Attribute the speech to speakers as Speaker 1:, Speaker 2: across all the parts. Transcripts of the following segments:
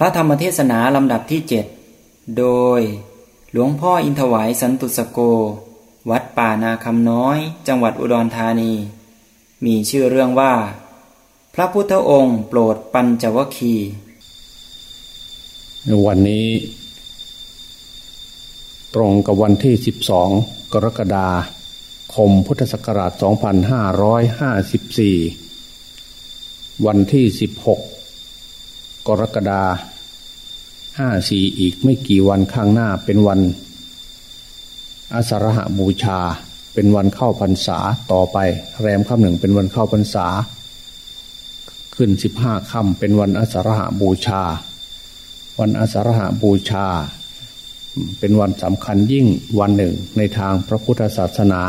Speaker 1: ระธรรมเทศนาลำดับที่เจ็ดโดย หลวงพ่ออินทวายสันตุสโก วัดป่านาคำน้อย จังหวัดอุดรธานี มีชื่อเรื่องว่า พระพุทธองค์โปรดปัญจวคี
Speaker 2: วันนี้ ตรงกับวันที่ 12 กรกฎาคมพุทธศักราช 2554 วันที่ 16 กรกฎา ห้าสี่อีกไม่กี่วันข้างหน้าเป็นวันอาสาฬหบูชา เป็นวันเข้าพรรษาต่อไป แรมค่ำหนึ่งเป็นวันเข้าพรรษา ขึ้นสิบห้าค่ำเป็นวันอาสาฬหบูชา วันอาสาฬหบูชา เป็นวันสำคัญยิ่งวันหนึ่งในทางพระพุทธศาสนา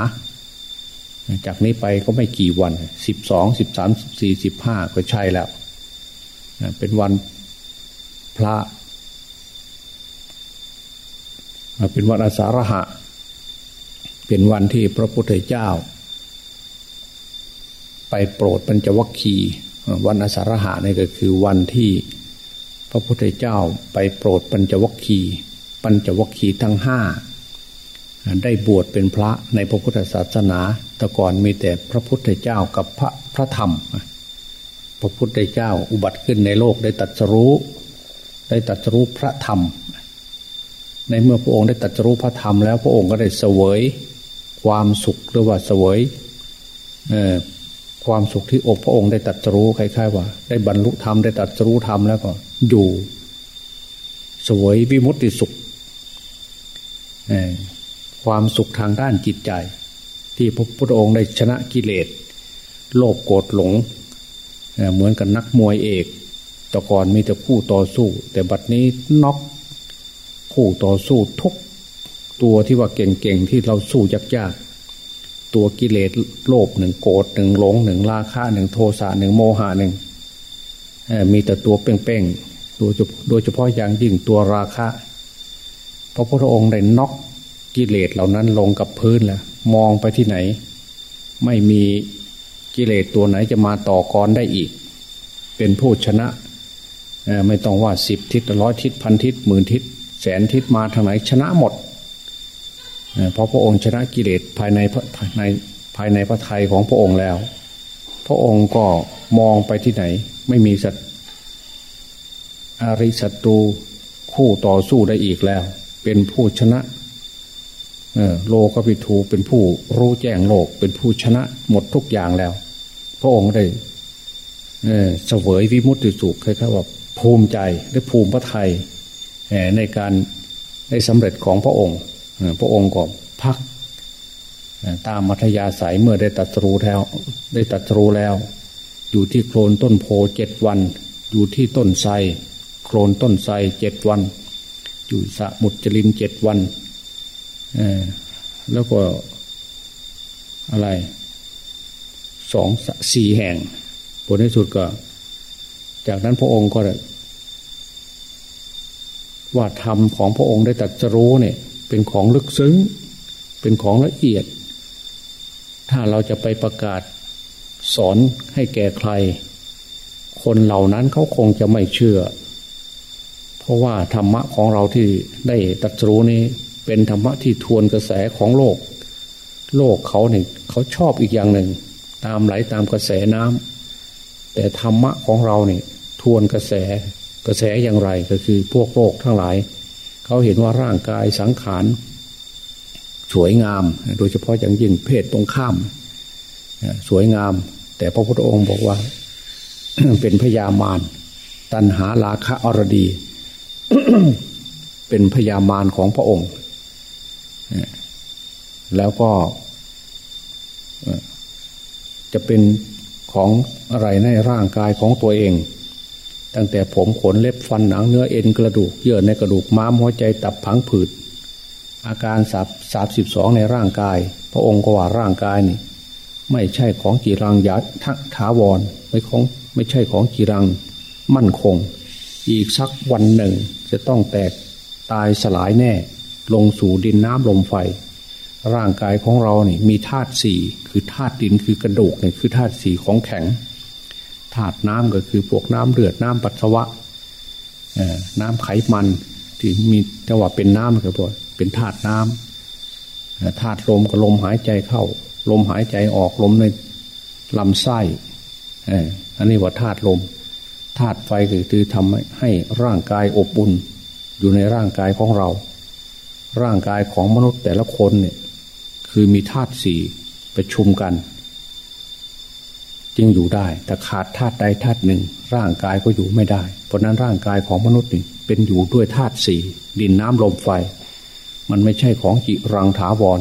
Speaker 2: จากนี้ไปก็ไม่กี่วันสิบสองสิบสามสิบสี่สิบห้าก็ใช่แล้ว เป็นวันพระ เป็นวันอาสาฬหะ เป็นวันที่พระพุทธเจ้า ไปโปรดปัญจวัคคีวันอาสาฬหะนี่ก็คือวันที่พระพุทธเจ้าไปโปรดปัญจวัคคีปัญจวัคคีทั้งห้าได้บวชเป็นพระในพระพุทธศาสนา แต่ก่อนมีแต่พระพุทธเจ้ากับพระพระธรรม พระพุทธเจ้าอุบัติขึ้นในโลกได้ตัดสรู้ ได้ตัดสรู้พระธรรม ในเมื่อพระองค์ได้ตัดรู้พระธรรมแล้วพระองค์ก็ได้เสวยความสุขหรือว่าเสวยความสุขที่อกพระองค์ได้ตัดรู้คล้ายๆว่า ได้บรรลุธรรมได้ตัดรู้ธรรมแล้วก็อยู่ สวยวิมุตติสุขความสุขทางด้านจิตใจ ที่พระพุทธองค์ได้ชนะกิเลส โลภโกรธหลงเเหมือนกับนักมวยเอกแต่ก่อนมีแต่ผู้ต่อสู้ แต่บัดนี้น็อก คู่ต่อสู้ทุกตัวที่ว่าเก่งๆที่เราสู้ยากๆตัวกิเลสโลภหนึ่งโกรธหนึ่งหลงหนึ่งราคะหนึ่งโทสะหนึ่งโมหะหนึ่งมีแต่ตัวเป้งๆโดยโดยเฉพาะอย่างยิ่งตัวราคะพระพุทธองค์ได้น็อกกิเลสเหล่านั้นลงกับพื้นแล้วมองไปที่ไหน ไม่มีกิเลสตัวไหนจะมาต่อกรได้อีก เป็นผู้ชนะไม่ต้องว่าสิบทิศร้อยทิศพันทิศหมื่นทิศ แสนทิศมาทางไหนชนะหมด เพราะพระองค์ชนะกิเลสภายในภายในภายในพระทัยของพระองค์แล้ว พระองค์ก็มองไปที่ไหน ไม่มีสัตอาริศัตรูคู่ต่อสู้ได้อีกแล้ว เป็นผู้ชนะโลกพิทูเป็นผู้รู้แจ้งโลก เป็นผู้ชนะหมดทุกอย่างแล้ว พระองค์ได้เสวยวิมุตติสุขคล้ายๆว่าภูมิใจและภูมิพระไทย ในการได้สำเร็จของพระองค์ พระองค์ก็พักตามมัธยาสายเมื่อได้ตัดรู้แล้ว ได้ตัดรู้แล้ว อยู่ที่โคลนต้นโพเจ็ดวัน อยู่ที่ต้นไทรโคลนต้นไทรเจ็ดวัน อยู่สมุจลินเจ็ดวันแล้วก็อะไรสองสี่แห่งผลที่สุดก็ จากนั้นพระองค์ก็ ว่าธรรมของพระองค์ได้ตัดสรู้เนี่ย เป็นของลึกซึ้ง เป็นของละเอียด ถ้าเราจะไปประกาศสอนให้แก่ใคร คนเหล่านั้นเขาคงจะไม่เชื่อ เพราะว่าธรรมะของเราที่ได้ตัดรู้นี้ เป็นธรรมะที่ทวนกระแสของโลก โลกเขาเนี่ยเขาชอบอีกอย่างหนึ่ง ตามไหลตามกระแสน้ำแต่ธรรมะของเราเนี่ยทวนกระแส กระแสอย่างไรก็คือพวกโลกทั้งหลาย เขาเห็นว่าร่างกายสังขารสวยงาม โดยเฉพาะอย่างยิ่งเพศตรงข้าม สวยงาม แต่พระพุทธองค์บอกว่า เป็นพยามารตันหาราคะอรดี เป็นพยามารของพระองค์ แล้วก็ จะเป็นของอะไรในร่างกายของตัวเอง ตั้งแต่ผมขนเล็บฟันหนังเนื้อเอ็นกระดูกเยื่อในกระดูกม้ามหัวใจตับผังผืด อาการสาบสาบสิบสองในร่างกาย พระองค์ก็ว่าร่างกายนี่ ไม่ใช่ของกีรังยัดทักถาวรไม่ของไม่ใช่ของกีรังมั่นคง อีกสักวันหนึ่ง จะต้องแตกตายสลายแน่ ลงสู่ดินน้ำลมไฟ ร่างกายของเราเนี่มีธาตุสี่คือธาตุดินคือกระดูกเนี่ยคือธาตุสี่ของแข็ง ธาตุน้ำก็คือพวกน้ำเลือดน้ำปัสสาวะน้ำไขมันที่มีแต่ว่าเป็นน้ำก็พอเป็นธาตุน้ำธาตุลมก็ลมหายใจเข้า ลมหายใจออกลมในลำไส้อันนี้ว่าธาตุลมธาตุไฟก็คือทำให้ร่างกายอบอุ่นอยู่ในร่างกายของเรา ร่างกายของมนุษย์แต่ละคนเนี่ยคือมีธาตุสี่ประชุมกัน จึงอยู่ได้ แต่ขาดธาตุใดธาตุหนึ่ง ร่างกายก็อยู่ไม่ได้ เพราะนั้นร่างกายของมนุษย์นี่เป็นอยู่ด้วยธาตุสี่ดินน้ำลมไฟ มันไม่ใช่ของจิรังถาวร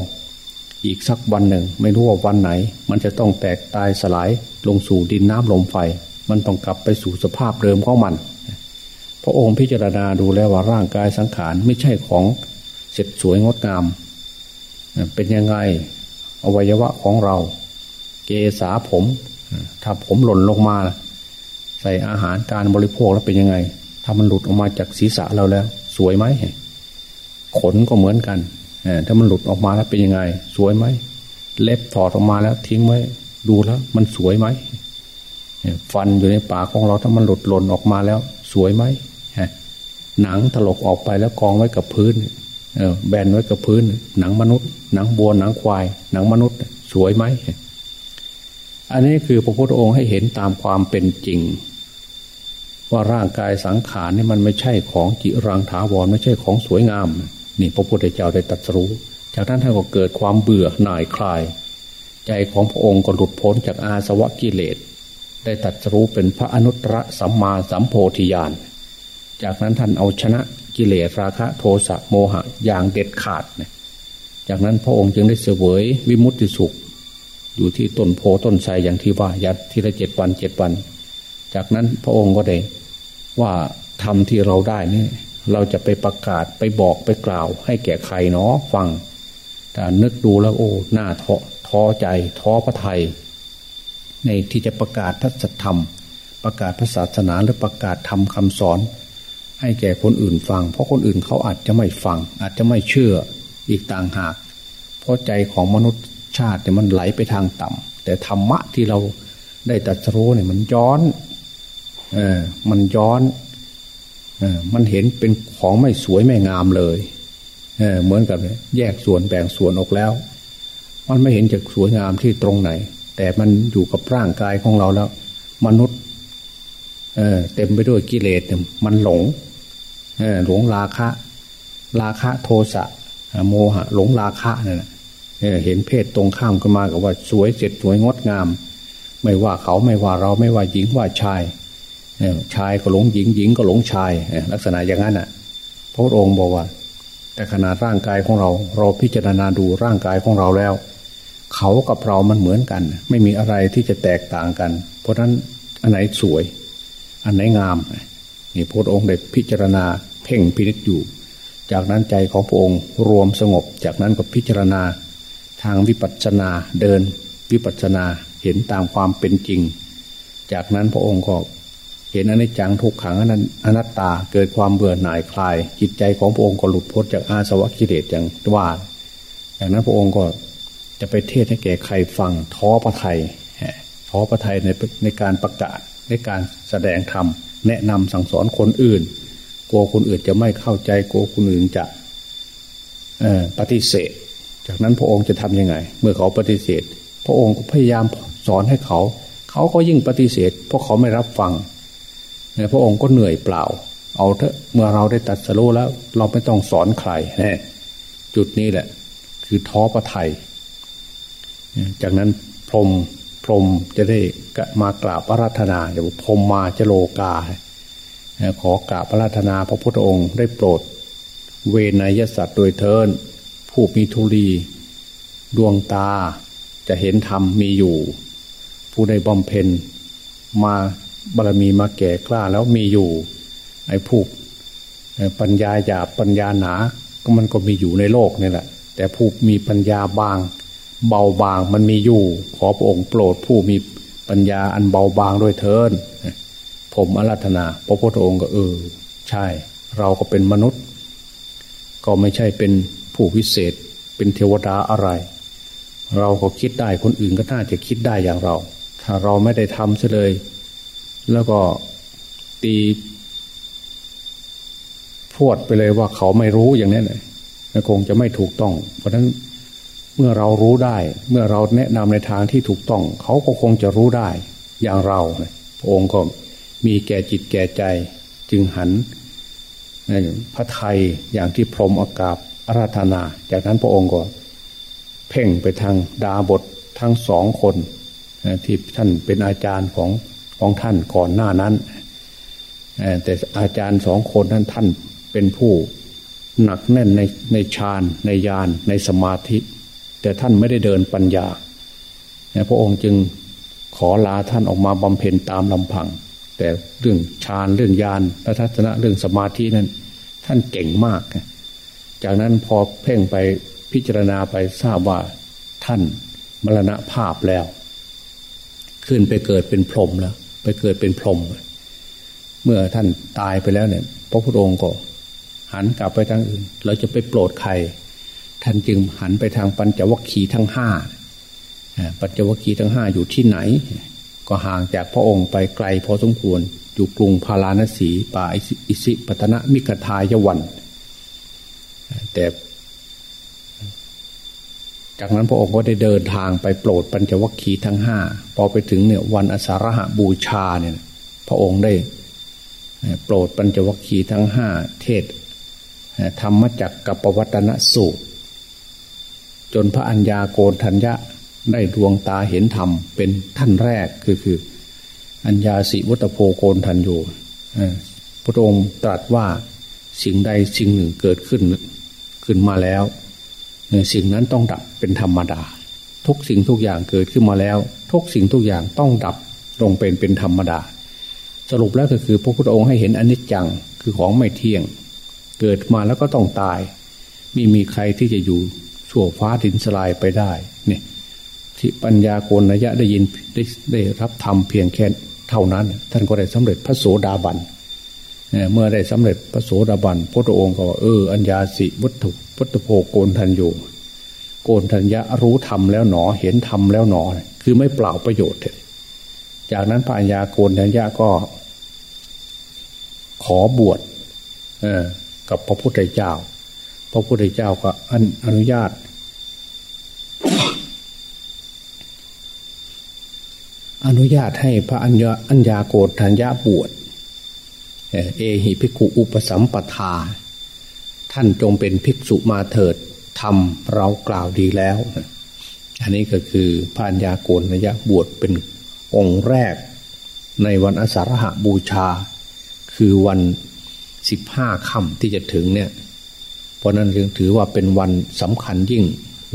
Speaker 2: อีกสักวันหนึ่ง ไม่รู้ว่าวันไหน มันจะต้องแตกตายสลายลงสู่ดินน้ำลมไฟ มันต้องกลับไปสู่สภาพเดิมของมัน พระองค์พิจารณาดูแล้วว่าร่างกายสังขารไม่ใช่ของเสร็จสวยงดงาม เป็นยังไงอวัยวะของเรา เกษาผม ถ้าผมหล่นลงมา ใส่อาหารการบริโภคแล้วเป็นยังไง ถ้ามันหลุดออกมาจากศีรษะเราแล้ว สวยไหมขนก็เหมือนกันถ้ามันหลุดออกมาแล้วเป็นยังไง สวยไหมเล็บถอดออกมาแล้ว ทิ้งไว้ดูแล้ว มันสวยไหมฟันอยู่ในปากของเราถ้ามันหลุดหล่นออกมาแล้ว สวยไหมหนังถลกออกไปแล้วกองไว้กับพื้นแบนไว้กับพื้น หนังมนุษย์ หนังบัวหนังควาย หนังมนุษย์ สวยไหม อันนี้คือพระพุทธองค์ให้เห็นตามความเป็นจริง ว่าร่างกายสังขารนี่มันไม่ใช่ของจิรังถาวรไม่ใช่ของสวยงาม นี่พระพุทธเจ้าได้ตรัสรู้ จากนั้นท่านก็เกิดความเบื่อหน่ายคลาย ใจของพระองค์ก็หลุดพ้นจากอาสวะกิเลส ได้ตรัสรู้เป็นพระอนุตตรสัมมาสัมโพธิญาณจากนั้นท่านเอาชนะกิเลสราคะโทสะโมหะอย่างเด็ดขาดเนี่ยจากนั้นพระองค์จึงได้เสวยวิมุตติสุข อยู่ที่ต้นโพต้นไทรอย่างที่ว่ายัดทีละเจ็ดวันเจ็ดวัน จากนั้นพระองค์ก็ได้ว่าทำที่เราได้นี่เราจะไปประกาศไปบอกไปกล่าว ให้แก่ใครเนาะฟังแต่นึกดูแล้วโอ้หน้าท้อท้อใจท้อพระไทย ในที่จะประกาศทัศธรรม ประกาศพระศาสนาหรือประกาศทำคำสอน ให้แก่คนอื่นฟัง เพราะคนอื่นเขาอาจจะไม่ฟัง อาจจะไม่เชื่ออีกต่างหาก เพราะใจของมนุษย์ ชาติเนี่ยมันไหลไปทางต่ำแต่ธรรมะที่เราได้ตัดสู้เนี่ยมันย้อนเออมันย้อนเออมันเห็นเป็นของไม่สวยไม่งามเลยเออเหมือนกับแยกส่วนแบ่งส่วนออกแล้ว มันไม่เห็นจากสวยงามที่ตรงไหน แต่มันอยู่กับร่างกายของเราแล้ว มนุษย์เออเต็มไปด้วยกิเลสมันหลงเออหลงราคะ ราคะโทสะโมหะ หลงราคะเนี่ย เห็นเพศตรงข้ามกันมากับว่าสวยเสร็จสวยงดงาม ไม่ว่าเขาไม่ว่าเราไม่ว่าหญิงว่าชายชายก็หลงหญิงหญิงก็หลงชาย ลักษณะอย่างนั้นอะ พระองค์บอกว่า แต่ขนาดร่างกายของเรา เราพิจารณาดูร่างกายของเราแล้ว เขากับเรามันเหมือนกัน ไม่มีอะไรที่จะแตกต่างกัน เพราะฉะนั้นอันไหนสวย อันไหนงามนี่พระองค์ได้พิจารณาเพ่งพินิจอยู่ จากนั้นใจของพระองค์รวมสงบ จากนั้นก็พิจารณา ทางวิปัสสนาเดินวิปัสสนาเห็นตามความเป็นจริง จากนั้นพระองค์ก็เห็นอนิจจังทุกขังอนัตตาเกิดความเบื่อหน่ายคลาย จิตใจของพระองค์ก็หลุดพ้นจากอาสวะกิเลสอย่างว่าอย่างนั้นพระองค์ก็จะไปเทศให้แก่ใครฟังท้อพระไทยท้อพระไทยในในการประกาศในการแสดงธรรมแนะนำสั่งสอนคนอื่นกลัวคนอื่นจะไม่เข้าใจกลัวคนอื่นจะปฏิเสธ จากนั้นพระองค์จะทํำยังไง เมื่อเขาปฏิเสธ พระองค์ก็พยายามสอนให้เขา เขาก็ยิ่งปฏิเสธ เพราะเขาไม่รับฟังพระองค์ก็เหนื่อยเปล่า เอาเถอะเมื่อเราได้ตัดสโลแล้ว เราไม่ต้องสอนใครนะจุดนี้แหละ คือท้อประไทยจากนั้นพรมพรมจะได้มากราบพระราธนาอย่าพรมมาจโลกาขอกราบพระราธนาพระพุทธองค์ได้โปรด เวนยสัตว์โดยเทิน ผู้มีทุลีดวงตาจะเห็นธรรมมีอยู่ ผู้ใดบำเพ็ญมาบารมีมาแก่กล้าแล้วมีอยู่ไอ้ผู้ปัญญาหยาบปัญญาหนาก็มันก็มีอยู่ในโลกนี่แหละ แต่ผู้มีปัญญาบาง เบาบางมันมีอยู่ ขอพระองค์โปรดผู้มีปัญญาอันเบาบางด้วยเทินผมอารัธนาพระพุทธองค์ก็เออ ใช่ เราก็เป็นมนุษย์ ก็ไม่ใช่เป็น ผู้วิเศษเป็นเทวดาอะไร เราก็คิดได้คนอื่นก็น่าจะคิดได้อย่างเรา ถ้าเราไม่ได้ทำเฉลย แล้วก็ตีพวดไปเลยว่าเขาไม่รู้อย่างนี้เลยคงจะไม่ถูกต้อง เพราะฉะนั้นเมื่อเรารู้ได้ เมื่อเราแนะนำในทางที่ถูกต้อง เขาก็คงจะรู้ได้อย่างเราพระองค์ก็มีแก่จิตแก่ใจจึงหันพระไทยอย่างที่พรมอากาศ อาราธนา จากนั้นพระองค์ก็ เพ่งไปทางดาบททั้งสองคนที่ท่านเป็นอาจารย์ของของท่านก่อนหน้านั้นแต่อาจารย์สองคนนั้นท่านเป็นผู้หนักแน่นในในฌานในญาณในสมาธิ แต่ท่านไม่ได้เดินปัญญาพระองค์จึงขอลาท่านออกมาบำเพ็ญตามลำพัง แต่เรื่องฌานเรื่องญาณและทัศนะเรื่องสมาธินั้น ท่านเก่งมาก จากนั้นพอเพ่งไปพิจารณาไปทราบว่าท่านมรณภาพแล้ว ขึ้นไปเกิดเป็นพรหมแล้ว ไปเกิดเป็นพรหมเมื่อท่านตายไปแล้วเนี่ย พระพุทธองค์ก็หันกลับไปทางอื่น เราจะไปโปรดใคร ท่านจึงหันไปทางปัญจวัคคีย์ทั้งห้าปัญจวัคคีย์ทั้งห้าอยู่ที่ไหน ก็ห่างจากพระองค์ไปไกลพอสมควร อยู่กรุงพาราณสีป่าอิสิปตนะมิกทายวัน แต่จากนั้นพระองค์ก็ได้เดินทางไปโปรดปัญจวัคคีย์ทั้งห้าพอไปถึงเนี่ยวันอสารหะบูชาเนี่ย พระองค์ได้โปรดปัญจวัคคีย์ทั้งห้าเทศธรรมจักกับปวัตนสูตร จนพระัญญาโกนทัญญะได้ดวงตาเห็นธรรมเป็นท่านแรกคือคือ อัญญาสิวัตโพโกนทันอยู่พระองค์ตรัสว่าสิ่งใดสิ่งหนึ่งเกิดขึ้น ขึ้นมาแล้วสิ่งนั้นต้องดับเป็นธรรมดา ทุกสิ่งทุกอย่างเกิดขึ้นมาแล้ว ทุกสิ่งทุกอย่างต้องดับลงเป็นเป็นธรรมดา สรุปแล้วก็คือพระพุทธองค์ให้เห็นอนิจจังคือของไม่เที่ยง เกิดมาแล้วก็ต้องตายไม่มีใครที่จะอยู่ชั่วฟ้าดินสลายไปได้เนี่ยที่ปัญญาโกนระยะได้ยินได้ได้รับธรรมเพียงแค่เท่านั้น ท่านก็ได้สำเร็จพระโสดาบันเเมื่อได้สำเร็จพระโสดาบันพระองค์ก็เอออัญญาสิวัตถุพุทธโภโกนทันอยู่โกนทัญญะรู้ธรรมแล้วหนอเห็นธรรมแล้วหนอ คือไม่เปล่าประโยชน์จากนั้นพระัญญาโกนทัญญะก็ ขอบวชกับพระพุทธเจ้า พระพุทธเจ้าก็อนุญาต อนุญาตให้พระอัญญาอัญญาโกฏทัญญาบวช เอหิภิกขุอุปสัมปทา ท่านจงเป็นภิกษุมาเถิดทำเรากล่าวดีแล้ว อันนี้ก็คือพานยาโกนยะบวชเป็นองค์แรก ในวันอสารหบูชา คือวันสิบห้าค่ำที่จะถึงเนี่ย เพราะนั้นจึงถือว่าเป็นวันสำคัญยิ่ง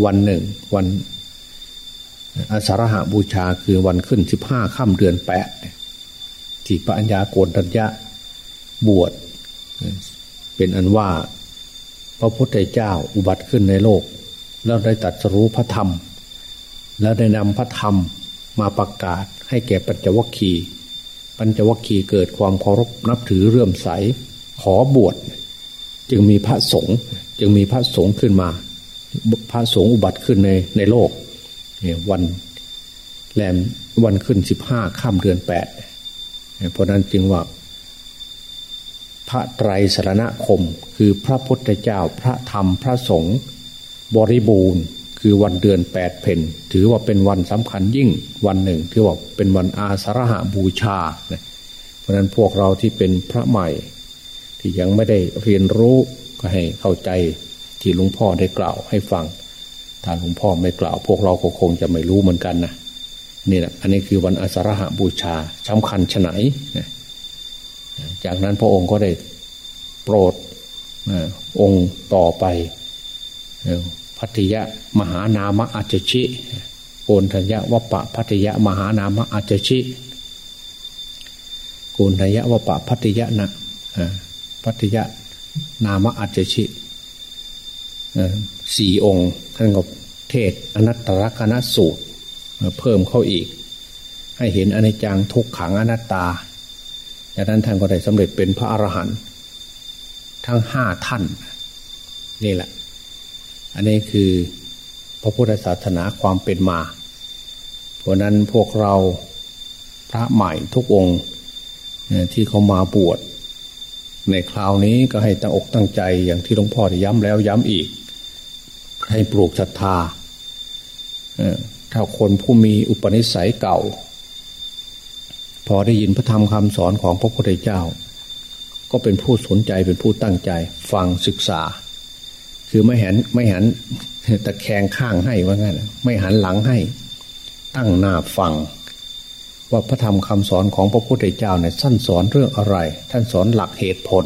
Speaker 2: วันหนึ่ง วันอสารหบูชาคือวันขึ้นสิบห้าค่ำเดือนแปดที่พระัญญาโกนทัญญะ บวชเป็นอันว่าพระพุทธเจ้าอุบัติขึ้นในโลก แล้วได้ตัดสรู้พระธรรม แล้วได้นำพระธรรมมาประกาศให้แก่ปัญจวัคคีย์ปัญจวัคคีย์เกิดความเคารพนับถือเรื่อมใส ขอบวช จึงมีพระสงฆ์จึงมีพระสงฆ์ขึ้นมา พระสงฆ์อุบัติขึ้นในในโลกวันแรมวันขึ้นสิบห้าข้ามเดือนแปดเพราะนั้นจึงว่า พระไตรสรณคม คือพระพุทธเจ้าพระธรรมพระสงฆ์บริบูรณ์ คือวันเดือนแปดเพนถือว่าเป็นวันสำคัญยิ่งวันหนึ่งที่ว่าเป็นวันอาสาฬหาบูชา เพราะนั้นพวกเราที่เป็นพระใหม่ ที่ยังไม่ได้เรียนรู้ก็ให้เข้าใจที่หลวงพ่อได้กล่าวให้ฟังถ้าหลวงพ่อไม่กล่าว พวกเราก็คงจะไม่รู้เหมือนกันนะนี่แหละอันนี้คือวันอาสาฬหาบูชาสำคัญชไหน จากนั้นพระองค์ก็ได้โปรดองค์ต่อไปพัทยะมหานามะอาจชิโกนทัญญะวปะพัทยะมหานามะอาจชิโกนทัญญะวปะพัทยะนะพัทยะนามะอาจชิสี่องค์ท่านก็เทศอนัตตลกนสูตร เพิ่มเข้าอีก ให้เห็นอนิจจังทุกขังอนัตตา จากนั้นท่านก็ได้สำเร็จเป็นพระอรหันต์ทั้งห้าท่าน นี่แหละ อันนี้คือพระพุทธศาสนาความเป็นมา เพราะนั้นพวกเราพระใหม่ทุกองค์ที่เขามาบวชในคราวนี้ก็ให้ตั้งอกตั้งใจอย่างที่หลวงพ่อได้ย้ำแล้วย้ำอีก ให้ปลูกศรัทธาถ้าคนผู้มีอุปนิสัยเก่า พอได้ยินพระธรรมคำสอนของพระพุทธเจ้า ก็เป็นผู้สนใจเป็นผู้ตั้งใจ ฟังศึกษา คือไม่หันไม่หันตะแคงข้างให้ว่างั้นไม่หันหลังให้ ตั้งหน้าฟัง ว่าพระธรรมคำสอนของพระพุทธเจ้าเนี่ยท่านสอนเรื่องอะไร ท่านสอนหลักเหตุผล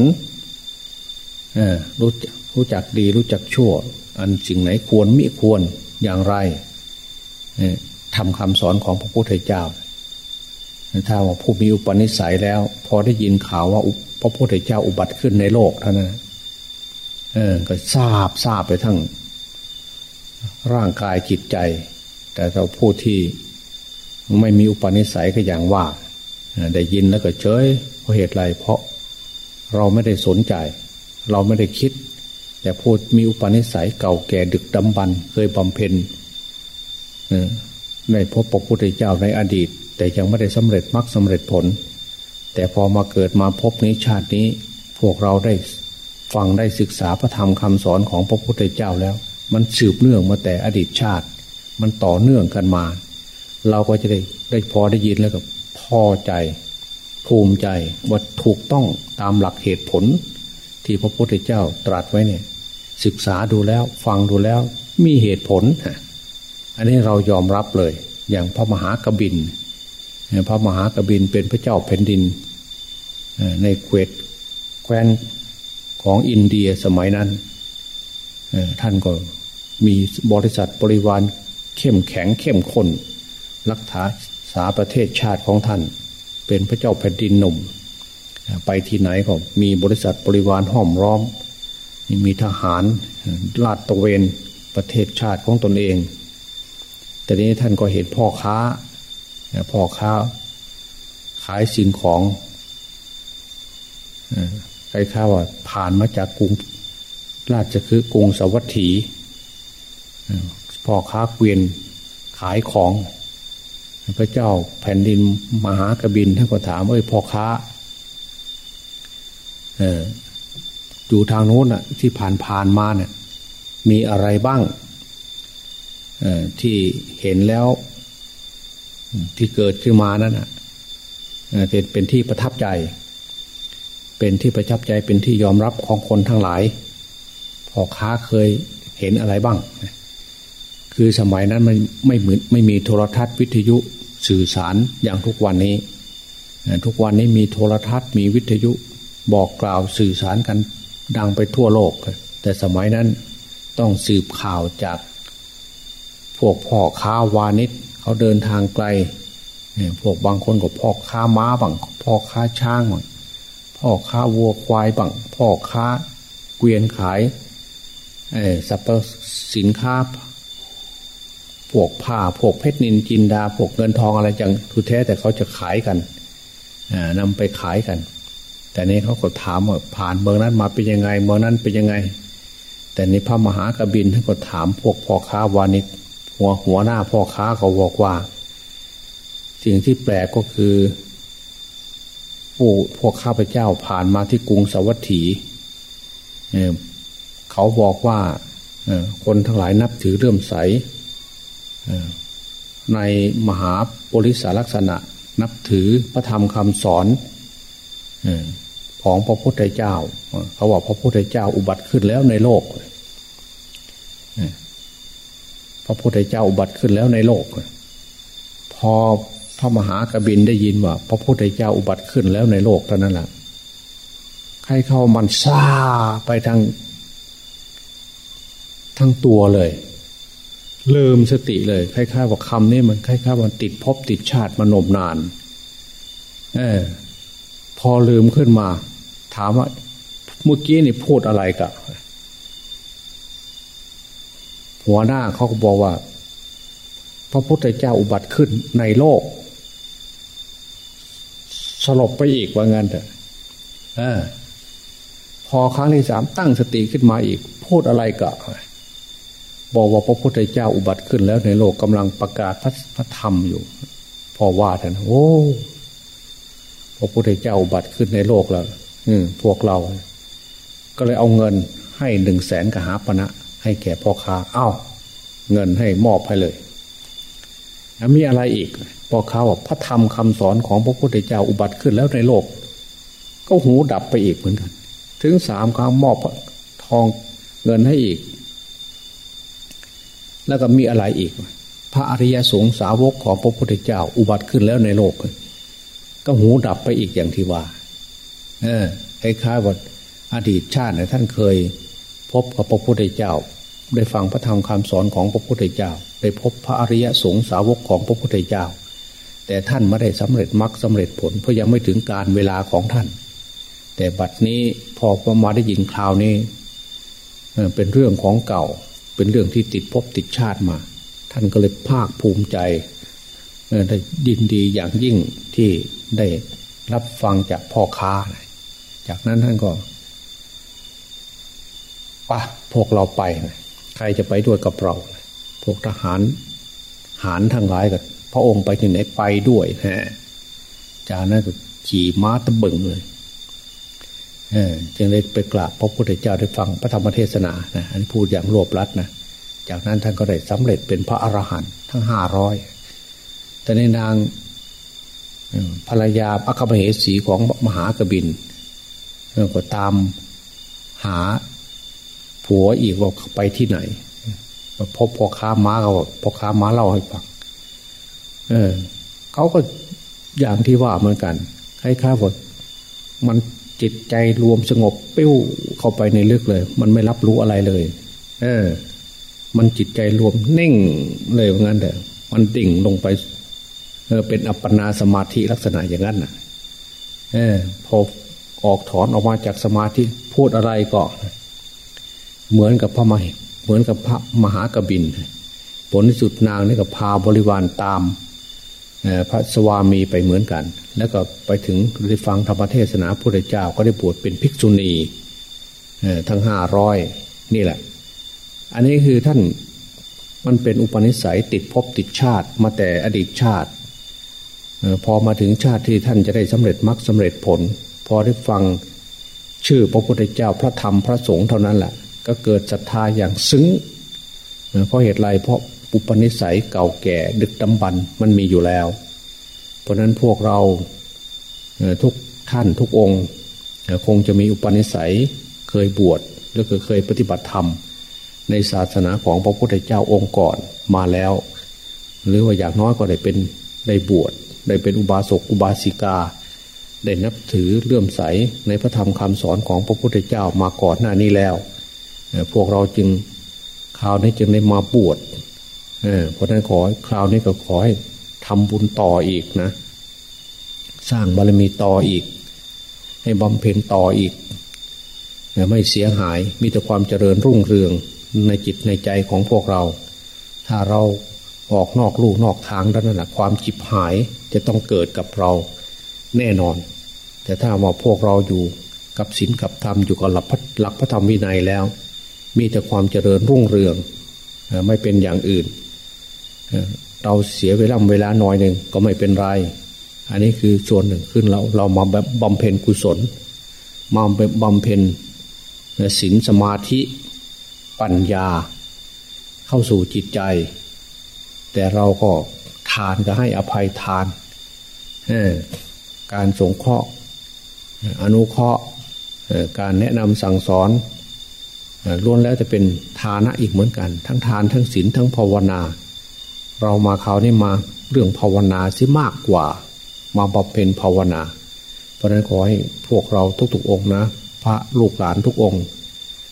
Speaker 2: รู้รู้จักดีรู้จักชั่ว อันสิ่งไหนควรมิควรอย่างไรทำคำสอนของพระพุทธเจ้า ถ้าว่าผู้มีอุปนิสัยแล้ว พอได้ยินข่าวว่าพระพุทธเจ้าอุบัติขึ้นในโลกเท่านั้นเออ ก็ทราบทราบไปทั้ง ร่างกายจิตใจ แต่เราผู้ที่ไม่มีอุปนิสัยก็อย่างว่าได้ยินแล้วก็เฉยเพราะเหตุไรเพราะเราไม่ได้สนใจ เราไม่ได้คิด แต่พูดมีอุปนิสัยเก่าแก่ดึกดำบรรเคยบำเพ็ญในพบพระพุทธเจ้าในอดีต แต่ยังไม่ได้สำเร็จมรรคสาเร็จผล แต่พอมาเกิดมาพบนี้ชาตินี้ พวกเราได้ฟังได้ศึกษาพระธรรมคำสอนของพระพุทธเจ้าแล้ว มันสืบเนื่องมาแต่อดีตชาติ มันต่อเนื่องกันมา เราก็จะได้ได้พอได้ยินแล้วก็พอใจ ภูมิใจว่าถูกต้องตามหลักเหตุผล ที่พระพุทธเจ้าตรัสไว้เนี่ย ศึกษาดูแล้วฟังดูแล้วมีเหตุผล อันนี้เรายอมรับเลย อย่างพระมหากบิน พระมหากบินเป็นพระเจ้าแผ่นดินในเควตแคว้นของอินเดียสมัยนั้นท่านก็มีบริษัทบริวารเข้มแข็งเข้มข้นรักษาสาประเทศชาติของท่าน เป็นพระเจ้าแผ่นดินหนุ่ม ไปที่ไหนก็มีบริษัทบริวารห้อมร้อม มีทหารลาดตระเวนประเทศชาติของตนเอง แต่นี้ท่านก็เห็นพ่อค้า พ่อค้า ขายสิ่งของใครข้าว่า ผ่านมาจากกรุง ราชคือกรุงสวัสดีพ่อค้าเกวียนขายของพระเจ้าแผ่นดินมหากบินท่านก็ถามเอ้ยพ่อค้าอยู่ทางโน้นอะ ที่ผ่านผ่านมาเนี่ย มีอะไรบ้างที่เห็นแล้ว ที่เกิดขึ้นมานั้นเป็นเป็นที่ประทับใจ เป็นที่ประทับใจเป็นที่ยอมรับของคนทั้งหลายพ่อค้าเคยเห็นอะไรบ้าง คือสมัยนั้นมันไม่เหมือนไม่มีโทรทัศน์วิทยุสื่อสารอย่างทุกวันนี้ ทุกวันนี้มีโทรทัศน์มีวิทยุบอกกล่าวสื่อสารกันดังไปทั่วโลก แต่สมัยนั้นต้องสืบข่าวจาก พวกพ่อค้าวานิช เขาเดินทางไกลพวกบางคนก็พ่อค้าม้าบังพ่อค้าช้างบังพ่อค้าวัวควายบังพ่อค้าเกวียนขายสัพสินค้าพวกผ้าพวกเพชรนินจินดาพวกเงินทองอะไรจังทุแท้แต่เขาจะขายกันนำไปขายกัน แต่นี้เขาก็ถามว่าผ่านเมืองนั้นมาเป็นยังไงเมืองนั้นเป็นยังไง แต่ในพระมหากบินท่านก็ถามพวกพ่อค้าวานิช หัวหัวหน้าพ่อค้าเขาบอกว่า สิ่งที่แปลกก็คือ ผู้พวกข้าพเจ้าผ่านมาที่กรุงสวัสดีเขาบอกว่าคนทั้งหลายนับถือเรื่มใสในมหาปริสาลักษณะ นับถือพระธรรมคำสอนของพระพุทธเจ้าเขาบอกพระพุทธเจ้าอุบัติขึ้นแล้วในโลก ระพุทธเจ้าอุบัติขึ้นแล้วในโลก พอพระมหากบินได้ยินว่า พระพุทธเจ้าอุบัติขึ้นแล้วในโลกเท่านั้นแหละใครเข้ามันซาไปทั้งทั้งตัวเลยลืมสติเลยคล้ายๆว่าคำนี้มันคล้ายๆว่าติดพบติดชาติมานมนาน เออ พอลืมขึ้นมา ถามว่า เมื่อกี้นี่พูดอะไรกับ หัวหน้าเขาก็บอกว่า พระพุทธเจ้าอุบัติขึ้นในโลก สลบไปอีกว่างั้นเถอะพอครั้งที่สามตั้งสติขึ้นมาอีก พูดอะไรก็บอกว่าพระพุทธเจ้าอุบัติขึ้นแล้วในโลกกำลังประกาศพระธรรมอยู่ พอว่าท่านโอ้พระพุทธเจ้าอุบัติขึ้นในโลกแล้ว อืพวกเรา ก็เลยเอาเงินให้หนึ่งแสนกหาปณะ ให้แก่พ่อค้าเอา้า เงินให้มอบให้เลยแล้วมีอะไรอีกพ่อค้าว่าพระธรรมคำสอนของพระพุทธเจ้าอุบัติขึ้นแล้วในโลก ก็หูดับไปอีกเหมือนกัน ถึงสามครั้งมอบทองเงินให้อีก แล้วก็มีอะไรอีก พระอริยสงสาวกของพระพุทธเจ้า อุบัติขึ้นแล้วในโลก ก็หูดับไปอีกอย่างที่ว่า เออคล้ายๆว่าอดีตชาติเนี่ยท่านเคย พบกับพระพุทธเจ้า ได้ฟังพระธรรมคำสอนของพระพุทธเจ้า ได้พบพระอริยสงสาวกของพระพุทธเจ้า แต่ท่านไม่ได้สำเร็จมรรคสาเร็จผลเพราะยังไม่ถึงการเวลาของท่าน แต่บัดนี้พอมาได้ยินคราวนี้เป็นเรื่องของเก่า เป็นเรื่องที่ติดพบติดชาติมา ท่านก็เลยภาคภูมิใจได้ดินดีอย่างยิ่งที่ได้รับฟังจากพ่อค้า จากนั้นท่านก็ปะพวกเราไปใครจะไปด้วยกับเรา พวกทหารหารทั้งหลายกับพระองค์ไปที่ไหนไปด้วยฮะจากนั้นก็ขี่ม้าตะบึงเลยจึงได้ไปกราบพระพุทธเจ้าได้ฟังพระธรรมเทศนานะอันพูดอย่างรวบรัดนะจากนั้นท่านก็ได้สำเร็จเป็นพระอรหันต์ทั้งห้าร้อยแต่ในนางภรรยาอัคบเหสีของมหากบินก็ตามหา ผัวอีกว่าไปที่ไหนพบพ่อค้าม้าเขาพ่อค้าม้าเล่าให้ฟังเออเขาก็อย่างที่ว่าเหมือนกันคล้ายๆว่ามันจิตใจรวมสงบปิ้วเข้าไปในลึกเลย มันไม่รับรู้อะไรเลย เออ มันจิตใจรวมเน่งเลยว่างั้นเถอะมันดิ่งลงไป เออ เป็นอัปปนาสมาธิลักษณะอย่างนั้นน่ะ เออ พอออกถอนออกมาจากสมาธิพูดอะไรก็ เหมือนกับพระมหเหมือนกับพระมหากบิน ผลที่สุดนางนี่ก็พาบริวารตามพระสวามีไปเหมือนกัน แล้วก็ไปถึงได้ฟังธรรมเทศนาพระพุทธเจ้าก็ได้บวชเป็นภิกษุณีทั้งห้าร้อยนี่แหละ อันนี้คือท่านมันเป็นอุปนิสัยติดภพติดชาติมาแต่อดีตชาติพอมาถึงชาติที่ท่านจะได้สำเร็จมรรคสาเร็จผล พอได้ฟังชื่อพระพุทธเจ้าพระธรรมพระสงฆ์เท่านั้นแหละ ก็เกิดศรัทธาอย่างซึ้งเพราะเหตุไรเพราะอุปนิสัยเก่าแก่ดึกดำบรรมันมีอยู่แล้ว เพราะนั้นพวกเราทุกท่านทุกองค์ คงจะมีอุปนิสัยเคยบวชหรือเคยปฏิบัติธรรม ในศาสนาของพระพุทธเจ้าองค์ก่อนมาแล้ว หรือว่าอย่างน้อยก็ได้เป็นได้บวชได้เป็นอุบาสกอุบาสิกา ได้นับถือเลื่อมใสในพระธรรมคำสอนของพระพุทธเจ้ามาก่อนหน้านี้แล้ว พวกเราจึงคราวนี้จึงได้มาบวชเพราะนั้นขอคราวนี้ก็ขอให้ทำบุญต่ออีกนะ สร้างบารมีต่ออีก ให้บำเพ็ญต่ออีก ไม่เสียหายมีแต่ความเจริญรุ่งเรืองในจิตในใจของพวกเรา ถ้าเราออกนอกลูกนอกทางแล้วนั่นแหะความจิบหายจะต้องเกิดกับเราแน่นอน แต่ถ้าว่าพวกเราอยู่กับศีลกับธรรมอยู่กับหลักพระธรรมวินัยแล้ว มีแต่ความเจริญรุ่งเรืองไม่เป็นอย่างอื่น เราเสียเวลาเวลาน้อยหนึ่งก็ไม่เป็นไร อันนี้คือส่วนหนึ่งขึ้นเราเรามาแบบบำเพ็ญกุศล มาบำเพ็ญศีลสมาธิปัญญา เข้าสู่จิตใจ แต่เราก็ทานก็ให้อภัยทาน การสงเคราะห์อนุเคราะห์การแนะนำสั่งสอน ล้วนแล้วจะเป็นทานะอีกเหมือนกัน ทั้งทานทั้งศีลทั้งภาวนา เรามาเขานี่มาเรื่องภาวนาซิมากกว่า มาบำเพ็ญภาวนา เพราะนั้นขอให้พวกเราทุกๆองนะ พระลูกหลานทุกองค์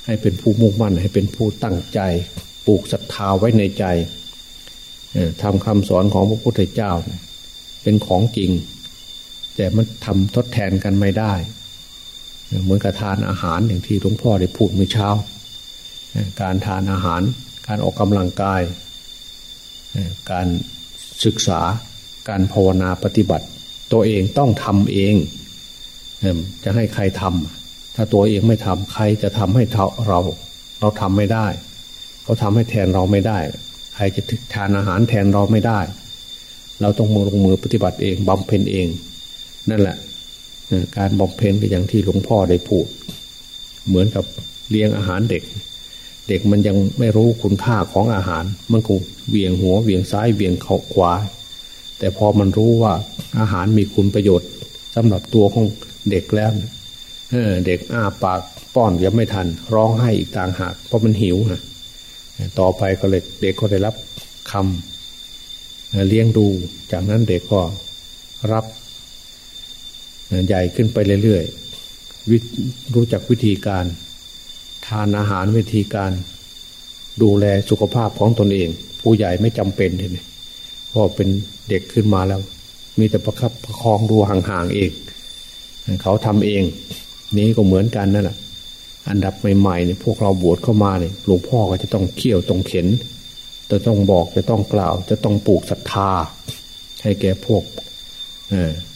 Speaker 2: ให้เป็นผู้มุ่งมั่นให้เป็นผู้ตั้งใจปลูกศรัทธาไว้ในใจทำคำสอนของพระพุทธเจ้า เป็นของจริง แต่มันทำทดแทนกันไม่ได้ เหมือนกับทานอาหารอย่างที่หลวงพ่อได้พูดเมื่อเช้า การทานอาหาร การออกกำลังกาย การศึกษาการภาวนาปฏิบัติ ตัวเองต้องทำเอง จะให้ใครทำถ้าตัวเองไม่ทำใครจะทำให้เรา เราทำไม่ได้เขาทำให้แทนเราไม่ได้ ใครจะทานอาหารแทนเราไม่ได้ เราต้องมือลงมือปฏิบัติเองบำเพ็ญเอง นั่นแหละ การบำเพ็ญก็อย่างที่หลวงพ่อได้พูด เหมือนกับเลี้ยงอาหารเด็ก เด็กมันยังไม่รู้คุณค่าของอาหาร มันคงเวียงหัวเวียงซ้ายเวียงเขาขวา แต่พอมันรู้ว่าอาหารมีคุณประโยชน์สำหรับตัวของเด็กแล้วเเด็กอ้าปากป้อนยังไม่ทัน ร้องไห้อีกต่างหาก เพราะมันหิวนะต่อไปก็เลยเด็กก็ได้รับคำเลี้ยงดู จากนั้นเด็กก็รับใหญ่ขึ้นไปเรื่อยๆรู้จักวิธีการ ทานอาหารวิธีการ ดูแลสุขภาพของตนเอง ผู้ใหญ่ไม่จำเป็นเลยเพราะเป็นเด็กขึ้นมาแล้ว มีแต่ประคับประคองดูห่างๆเองเขาทำเอง นี้ก็เหมือนกันนั่นแหละอันดับใหม่ๆเนี่ยพวกเราบวชเข้ามาเนี่ยหลวงพ่อก็จะต้องเขี่ยวต้องเข็นจะต้องบอกจะต้องกล่าว จะต้องปลูกศรัทธา ให้แก่พวก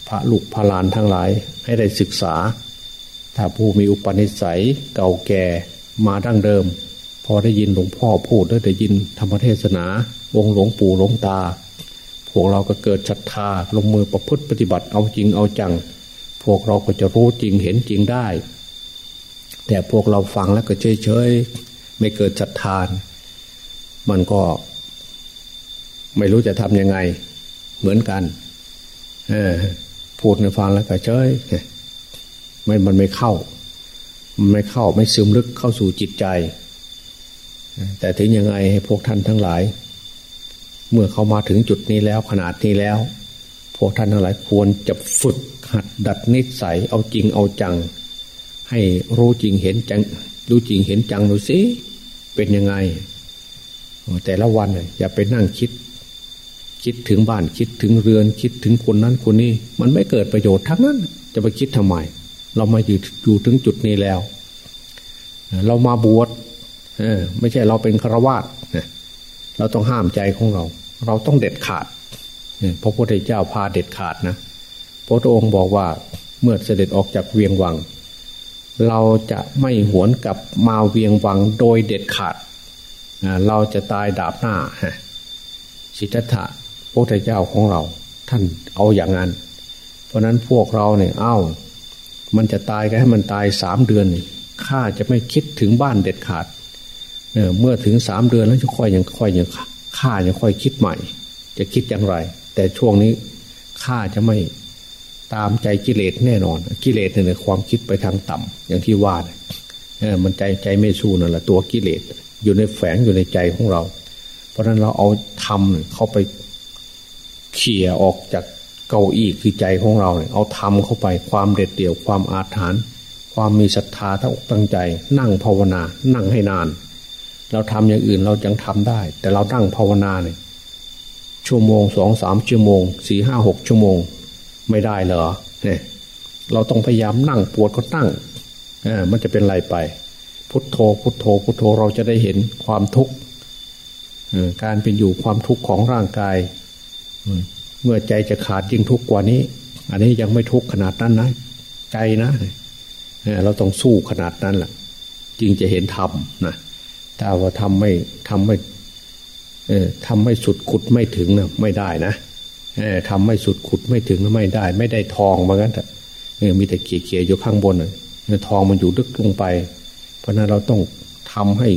Speaker 2: พระลูกพระลานทั้งหลายให้ได้ศึกษา ถ้าผู้มีอุปนิสัยเก่าแก่ มาดั้งเดิม พอได้ยินหลวงพ่อพูดได้ยินธรรมเทศนาวงค์หลวงปู่หลวงตา พวกเราก็เกิดศรัทธาลงมือประพฤติปฏิบัติเอาจริงเอาจัง พวกเราก็จะรู้จริงเห็นจริงได้ แต่พวกเราฟังแล้วก็เฉยเฉยไม่เกิดศรัทธามันก็ ไม่รู้จะทำยังไง เหมือนกัน เออพูดในฟังแล้วก็เฉยไม่มันไม่เข้า ไม่เข้าไม่ซึมลึกเข้าสู่จิตใจ แต่ถึงยังไงให้พวกท่านทั้งหลาย เมื่อเขามาถึงจุดนี้แล้วขนาดนี้แล้ว พวกท่านทั้งหลายควรจะฝึกหัดดัดนิสัยเอาจริงเอาจัง ให้รู้จริงเห็นจังรู้จริงเห็นจังดูสิเป็นยังไง แต่ละวันอย่าไปนั่งคิด คิดถึงบ้านคิดถึงเรือนคิดถึงคนนั้นคนนี้ มันไม่เกิดประโยชน์ทั้งนั้น จะไปคิดทำไม เรามาอยู่อยู่ถึงจุดนี้แล้ว เรามาบวชไม่ใช่เราเป็นฆราวาสเราต้องห้ามใจของเรา เราต้องเด็ดขาดพระพุทธเจ้าพาเด็ดขาดนะพระองค์บอกว่าเมื่อเสด็จออกจากเวียงวัง เราจะไม่หวนกลับมาเวียงวังโดยเด็ดขาด เราจะตายดาบหน้าสิทธัตถะพระพุทธเจ้าของเรา ท่านเอาอย่างนั้น เพราะนั้นพวกเราเนี่ยเอ้า มันจะตายก็ให้มันตายสามเดือนข้าจะไม่คิดถึงบ้านเด็ดขาดเเมื่อถึงสามเดือนแล้วจะค่อยยังค่อยยังข้าจะค่อยคิดใหม่ จะคิดอย่างไร แต่ช่วงนี้ข้าจะไม่ตามใจกิเลสแน่นอน กิเลสเนี่ยความคิดไปทางต่ำอย่างที่ว่าเนี่ยมันใจใจไม่สู้นั่นแหละตัวกิเลสอยู่ในแฝงอยู่ในใจของเรา เพราะนั้นเราเอาทำเข้าไปเขี่ยออกจาก เก้าอี้คือใจของเราเนี่ยเอาทำเข้าไปความเด็ดเดี่ยวความอาถรรพ์ความมีศรัทธาทั้งอกตั้งใจ นั่งภาวนา นั่งให้นาน เราทำอย่างอื่นเรายังทำได้ แต่เรานั่งภาวนาเนี่ยชั่วโมงสองสามชั่วโมงสี่ห้าหกชั่วโมง ไม่ได้เหรอเนี่ยเราต้องพยายามนั่งปวดก็นั่งเออมันจะเป็นไรไป พุทโธพุทโธ พุทโธเราจะได้เห็นความทุกข์การเป็นอยู่ความทุกข์ของร่างกาย เมื่อใจจะขาดยิ่งทุกข์กว่านี้ อันนี้ยังไม่ทุกข์ขนาดนั้นนะ ใจนะเราต้องสู้ขนาดนั้นแหละจึงจะเห็นธรรมนะถ้าว่าทำไม่ทำไม่ทำไม่สุดขุดไม่ถึงนะไม่ได้นะทำไม่สุดขุดไม่ถึงไม่ได้ ไม่ได้ทองเหมากันแต่มีแต่เขี่ยเขี่ยอยู่ข้างบนเลยทองมันอยู่ลึกลงไป เพราะนั้นเราต้องทำให้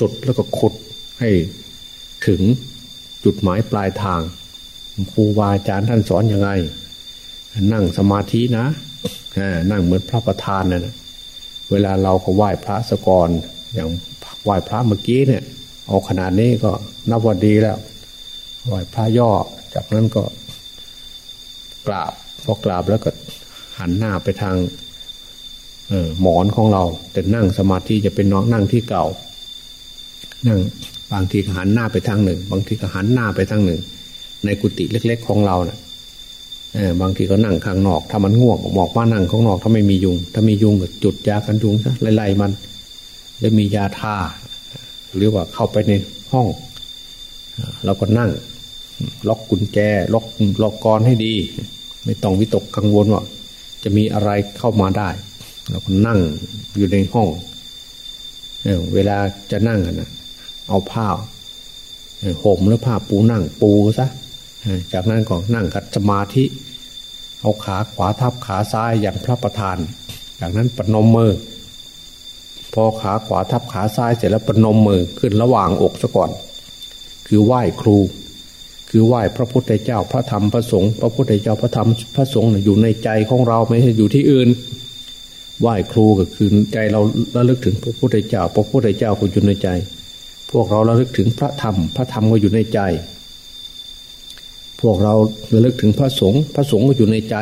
Speaker 2: สุดๆแล้วก็ขุดให้ถึงจุดหมายปลายทาง ครูบาอาจารย์ท่านสอนอยังไง นั่งสมาธินะนั่งเหมือนพระประธานนะ่ะเวลาเราก็ไหว้พระสกรอย่างไหว้พระเมื่อกี้เนี่ย เอาขนาดนี้ก็นับว่าดีแล้วไหว้พระย่อ จากนั้นก็กราบพอกราบแล้วก็หันหน้าไปทางหมอนของเรา แต่นั่งสมาธิจะเป็นน้องนั่งที่เก่า นั่งบางทีก็หันหน้าไปทางหนึ่ง บางทีก็หันหน้าไปทางหนึ่ง ในกุฏิเล็ก ๆ ของเราเนะ่ยบางทีก็นั่งข้างนอก ถ้ามันง่วงบอกว่านั่งข้างนอกถ้าไม่มียุง ถ้ามียุงก็จุดยากันยุงซะไล่ๆมัน แล้วมียาทาหรือว่าเข้าไปในห้องเราก็นั่ง ล็อกกุญแจ ล็อกล็อกกรให้ดี ไม่ต้องวิตกกังวลว่าจะมีอะไรเข้ามาได้ เราก็นั่งอยู่ในห้องเวลาจะนั่งนะเอาผ้าห่มแล้วผ้าปูนั่งปูซะ จากนั้นก็นั่งกัดสมาธิ เอาขาขวาทับขาซ้ายอย่างพระประธาน จากนั้นปนมมือ พอขาขวาทับขาซ้ายเสร็จแล้วปนมมือขึ้นระหว่างอกซะก่อน คือไหว้ครู คือไหว้พระพุทธเจ้าพระธรรมพระสงฆ์พระพุทธเจ้าพระธรรมพระสงฆ์อยู่ในใจของเราไม่ใช่อยู่ที่อื่นไหว้ครูก็คือใจเราระลึกถึงพระพุทธเจ้า พระพุทธเจ้าก็อยู่ในใจ พวกเราระลึกถึงพระธรรม พระธรรมก็อยู่ในใจ พวกเราระลึกถึงพระสงฆ์พระสงฆ์ก็อยู่ในใจ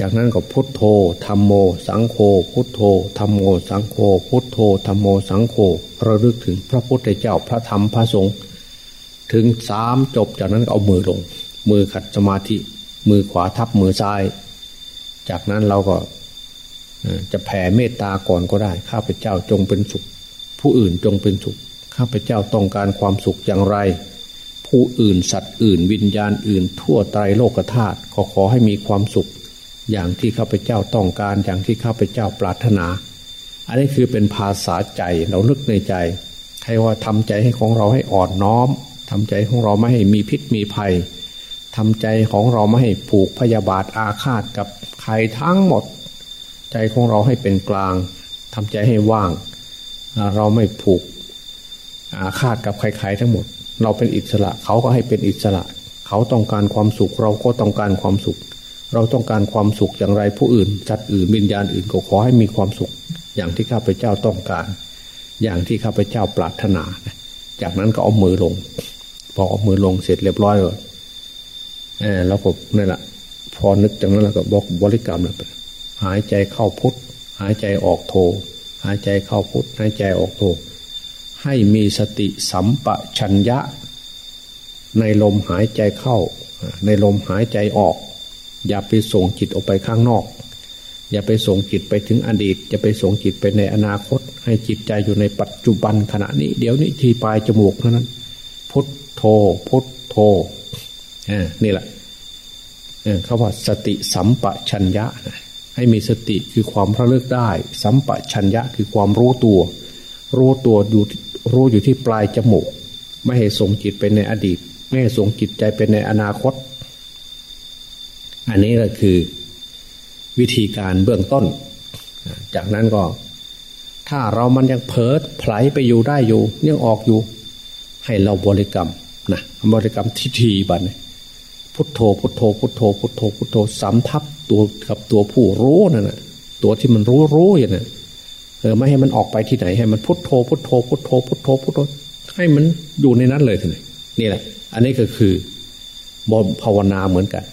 Speaker 2: จากนั้นก็พุทโธธรรมโม สังโฆพุทโธธรรมโม สังโฆพุทโธธรรมโม สังโฆระลึกถึงพระพุทธเจ้าพระธรรมพระสงฆ์ถึงสามจบจากนั้นเอามือลง มือขัดสมาธิ มือขวาทับมือซ้าย จากนั้นเราก็จะแผ่เมตตาก่อนก็ได้ ข้าพเจ้าจงเป็นสุข ผู้อื่นจงเป็นสุข ข้าพเจ้าต้องการความสุขอย่างไร ผู้อื่นสัตว์อื่น วิญญาณอื่น ทั่วไตรโลกธาตุขอขอให้มีความสุข อย่างที่ข้าพเจ้าต้องการอย่างที่ข้าพเจ้าปรารถนา อันนี้คือเป็นภาษาใจเราลึกในใจให้ว่าทำใจให้ของเราให้อ่อนน้อมทำใจของเราไม่ให้มีพิษมีภัยทำใจของเราไม่ให้ผูกพยาบาทอาฆาตกับใครทั้งหมด ใจของเราให้เป็นกลางทำใจให้ว่าง เราไม่ผูกอาฆาตกับใครๆทั้งหมด เราเป็นอิสระ เขาก็ให้เป็นอิสระ เขาต้องการความสุขเราก็ต้องการความสุข เราต้องการความสุขอย่างไรผู้อื่นจัดอื่นวิญญาณอื่นก็ขอให้มีความสุข อย่างที่ข้าพเจ้าต้องการ อย่างที่ข้าพเจ้าปรารถนา จากนั้นก็เอามือลง พอเอามือลงเสร็จเรียบร้อยแล้วเออแล้วก็นี่แหละพอนึกจากนั้นแล้วก็บอกบริกรรมแล้วหายใจเข้าพุทหายใจออกโทหายใจเข้าพุทหายใจออกโท ให้มีสติสัมปชัญญะ ในลมหายใจเข้า ในลมหายใจออก อย่าไปส่งจิตออกไปข้างนอก อย่าไปส่งจิตไปถึงอดีต อย่าไปส่งจิตไปในอนาคต ให้จิตใจอยู่ในปัจจุบันขณะนี้ เดี๋ยวนี้ที่ปลายจมูกเท่านั้น พุทโธพุทโธนี่แหละเขาว่าสติสัมปชัญญะ ให้มีสติคือความระลึกได้ สัมปชัญญะคือความรู้ตัว รู้ตัวอยู่ รู้อยู่ที่ปลายจมูก ไม่ให้ส่งจิตไปในอดีต ไม่ให้ส่งจิตใจไปในอนาคต อันนี้ก็คือวิธีการเบื้องต้น จากนั้นก็ ถ้าเรามันยังเพิดไผลไปอยู่ได้อยู่ยังออกอยู่ ให้เราบริกรรมนะบริกรรมทิฏฐิบันพุทโธพุทโธพุทโธพุทโธพุทโธสำทับตัวกับตัวผู้รู้นั่นแหะตัวที่มันรู้รู้อย่างนั้น เออไม่ให้มันออกไปที่ไหนให้มันพุทโธพุทโธพุทโธพุทโธพุทโธให้มันอยู่ในนั้นเลยทีนี้นี่แหละ อันนี้ก็คือบนภาวนาเหมือนกัน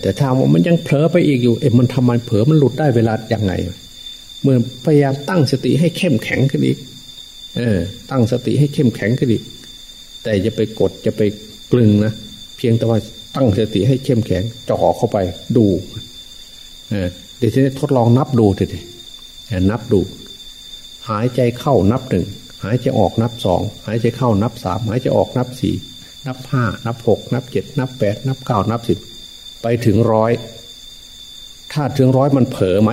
Speaker 2: แต่ถ้าว่ามันยังเผลอไปอีกอยู่เอ็มมันทำไมเผลอมันหลุดได้เวลาอย่างไง เมื่อพยายามตั้งสติให้เข้มแข็งขึ้นอีกเออ ตั้งสติให้เข้มแข็งขึ้นอีกแต่จะไปกดจะไปกลึงนะเพียงแต่ว่าตั้งสติให้เข้มแข็งจ่อเข้าไปดูเออเดี๋ยวจะทดลองนับดูที นับดู หายใจเข้านับหนึ่งหายใจออกนับสองหายใจเข้านับสามหายใจออกนับสี่นับห้านับหกนับเจ็ดนับแปดนับเก้านับสิบไปถึงร้อยถ้าถึงร้อยมันเผลอไหม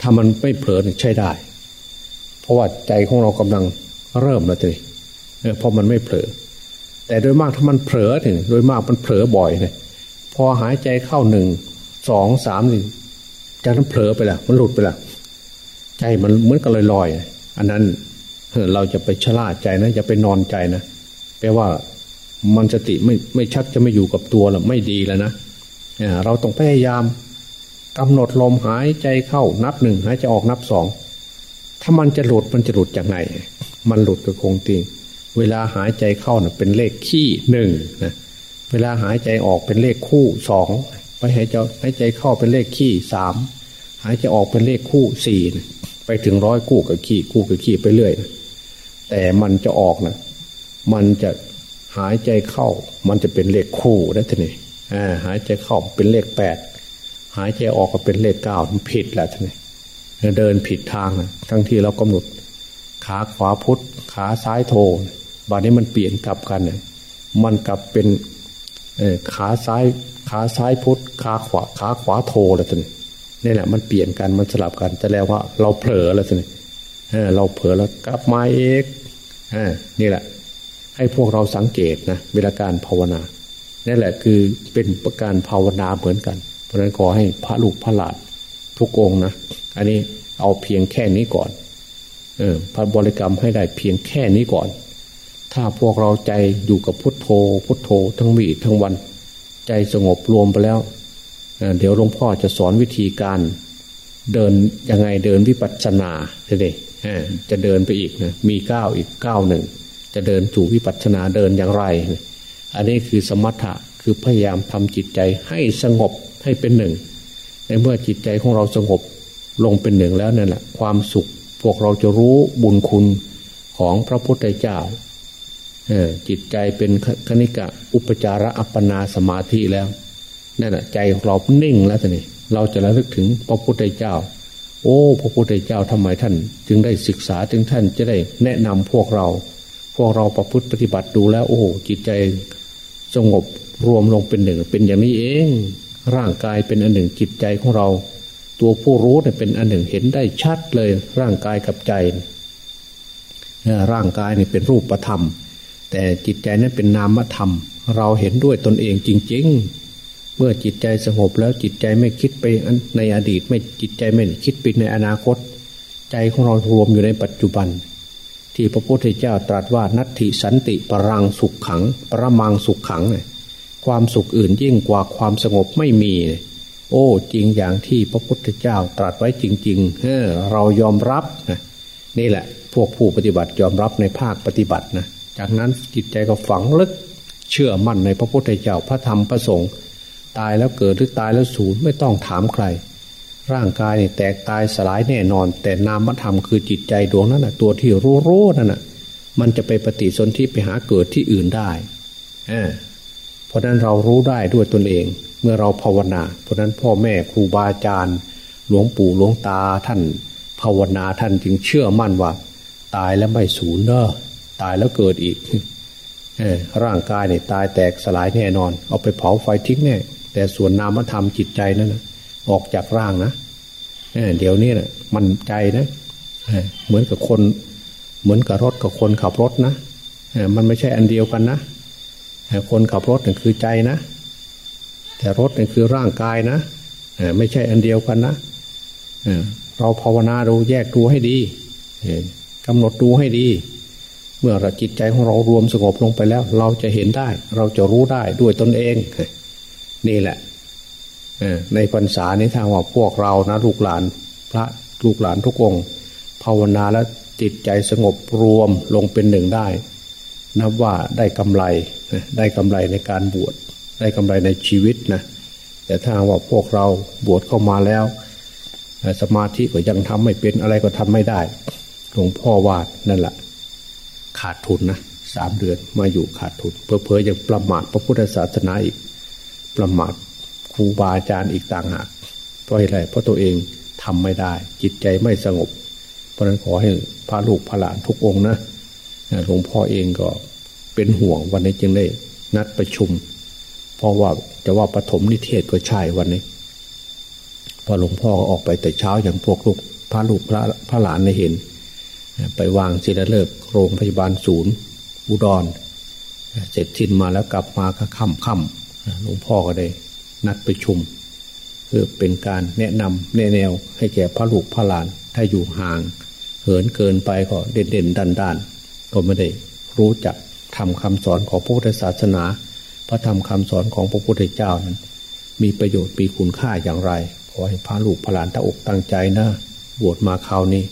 Speaker 2: ถ้ามันไม่เผลอใช่ได้ เพราะว่าใจของเรากำลังเริ่มแล้วทีเออพอมันไม่เผลอ แต่โดยมากถ้ามันเผลอถึงโดยมากมันเผลอบ่อยเลยพอหายใจเข้าหนึ่งสองสามหนึ่งจากนั้นเผลอไปละมันหลุดไปละ ใจมันเหมือนกับลอยๆอันนั้นเราจะไปชะล่าใจนะอย่าไปนอนใจนะแปลว่ามันสติไม่ไม่ชัดจะไม่อยู่กับตัวหรอกไม่ดีแล้วนะเราต้องพยายามกำหนดลมหายใจเข้านับหนึ่งหายใจออกนับสองถ้ามันจะหลุดมันจะหลุดจากไหน มันหลุดก็คงติงเวลาหายใจเข้าเน่ยเป็นเลขขี้หนึ่งนะเวลาหายใจออกเป็นเลขคู่สองไปหายใจหายใจเข้าเป็นเลขขี้สามหายใจออกเป็นเลขคู่สี่ ไปถึงร้อยคู่กับขี้คู่กับขี้ไปเรื่อย แต่มันจะออกนะมันจะหายใจเข้า มันจะเป็นเลขคู่ได้ทีนี้หายใจเข้าเป็นเลขแปดหายใจออกก็เป็นเลขเก้ามันผิดแหละท่านนี่เดินผิดทางนะทั้งที่เรากำหนดขาขวาพุทธขาซ้ายโทบัดนี้มันเปลี่ยนกลับกันเนี่ยมันกลับเป็นขาซ้ายขาซ้ายพุทธขาขวาขาขวาโทแล้วท่าน นี่แหละมันเปลี่ยนกันมันสลับกันจะแล้วว่าเราเผลอแล้วท่านเราเผลอแล้วกลับมาเองนี่แหละ ให้พวกเราสังเกตนะเวลาการภาวนานั่แหละคือเป็นประการภาวนาเหมือนกัน เพราะฉะนั้นขอให้พระลูกพระหลานทุกองนะอันนี้เอาเพียงแค่นี้ก่อน เออพระบริกรรมให้ได้เพียงแค่นี้ก่อน ถ้าพวกเราใจอยู่กับพุทโธ พุทโธทั้งวีทั้งวัน ใจสงบรวมไปแล้ว เดี๋ยวหลวงพ่อจะสอนวิธีการเดินยังไงเดินวิปัสสนาเลยจะเดินไปอีกนะมีก้าวอีกก้าวหนึ่ง จะเดินสู่วิปัสสนาเดินอย่างไร อันนี้คือสมถะคือพยายามทำจิตใจให้สงบให้เป็นหนึ่ง ในเมื่อจิตใจของเราสงบลงเป็นหนึ่งแล้วนั่นแหละความสุข พวกเราจะรู้บุญคุณของพระพุทธเจ้าจิตใจเป็นคณิกะอุปจาระอัปปนาสมาธิแล้ว นั่นแหละใจของเรานิ่งแล้วทีนี้เราจะระลึกถึงพระพุทธเจ้า โอ้ พระพุทธเจ้าทำไมท่าน จึงได้ศึกษาจึงท่านจะได้แนะนำพวกเรา พวกเราประพฤติปฏิบัติดูแล้ว โอ้จิตใจสงบรวมลงเป็นหนึ่ง เป็นอย่างนี้เอง ร่างกายเป็นอันหนึ่งจิตใจของเรา ตัวผู้รู้เนี่ยเป็นอันหนึ่งเห็นได้ชัดเลย ร่างกายกับใจร่างกายนี่เป็นรูปธรรม แต่จิตใจนั้นเป็นนามธรรม เราเห็นด้วยตนเองจริงๆ เมื่อจิตใจสงบแล้วจิตใจไม่คิดไปในอดีต ไม่จิตใจไม่คิดไปในอนาคต ใจของเรารวมอยู่ในปัจจุบัน ที่พระพุทธเจ้าตรัสว่านัตถิสันติปรังสุขขัง ประมังสุขขังเนี่ยความสุขอื่นยิ่งกว่าความสงบไม่มี โอ้ จริงอย่างที่พระพุทธเจ้าตรัสไว้จริงๆเออเรายอมรับนะนี่แหละ พวกผู้ปฏิบัติยอมรับในภาคปฏิบัตินะ จากนั้นจิตใจก็ฝังลึก เชื่อมั่นในพระพุทธเจ้าพระธรรมพระสงฆ์ ตายแล้วเกิดหรือตายแล้วสูญไม่ต้องถามใคร ร่างกายเนี่ยแตกตายสลายแน่นอน แต่นามธรรมคือจิตใจดวงนั้นนะตัวที่รู้รู้นั่นนะมันจะไปปฏิสนธิไปหาเกิดที่อื่นได้เพราะนั้นเรารู้ได้ด้วยตนเอง เมื่อเราภาวนา เพราะนั้นพ่อแม่ครูบาอาจารย์ หลวงปู่หลวงตาท่านภาวนาท่านจึงเชื่อมั่นว่า ตายแล้วไม่สูญเนอะตายแล้วเกิดอีกร่างกายเนี่ยตายแตกสลายแน่นอน เอาไปเผาไฟทิ้งแน่ แต่ส่วนนามธรรมจิตใจนั้นนะออกจากร่างนะเดี๋ยวนี้นะมันใจนะเหมือนกับคน เหมือนกับรถกับคนขับรถนะมันไม่ใช่อันเดียวกันนะคนขับรถนี่นคือใจนะ แต่รถนี่นคือร่างกายนะไม่ใช่อันเดียวกันนะเราภาวนาดูแยกดูให้ดีกำหนดดูให้ดี เมื่อจิตใจของเรารวมสงบลงไปแล้ว เราจะเห็นได้ เราจะรู้ได้ด้วยตนเอง นี่แหละในพรรษานี้ทางว่าพวกเรานะลูกหลาน พระลูกหลานทุกองค์ภาวนาแล้วจิตใจสงบรวมลงเป็นหนึ่งได้ นับว่าได้กำไรได้กำไรในการบวชได้กำไรในชีวิตนะแต่ถ้าว่าพวกเราบวชเข้ามาแล้ว สมาธิก็ยังทำไม่เป็นอะไรก็ทำไม่ได้หลวงพ่อวาดนั่นแหละขาดทุนนะสามเดือนมาอยู่ขาดทุนเพอเพอยังประมาทพระพุทธศาสนาอีก ประมาทครูบาอาจารย์อีกต่างหากเพราะอะไรเพราะตัวเองทำไม่ได้ จิตใจไม่สงบ เพราะนั้นขอให้พระลูกพระหลานทุกองนะหลวงพ่อเองก็เป็นห่วงวันนี้จึงได้นัดประชุม เพราะว่าจะว่าปฐมนิเทศก็ใช่วันนี้พอหลวงพ่อออกไปแต่เช้าอย่างพวกลูกพระลูกพระพระหลานในเห็น ไปวางศิลเลิกโรงพยาบาลศูนย์ อุดร เสร็จสิ้นมาแล้วกลับมาก็ค่ำค่ำ หลวงพ่อก็ได้นัดประชุมเพื่อเป็นการแนะนำแนแนวให้แก่พระลูกพระหลาน ถ้าอยู่ห่างเหินเกินไปก็เด่นเด่นดันดันก็ไม่ได้รู้จักทำคำสอนของพระพุทธศาสนา พระธรรมคำสอนของพระพุทธเจ้านั้น มีประโยชน์มีคุณค่าอย่างไรขอให้พระลูกพระหลานตั้งอกตั้งใจนะบวชมาคราวนี้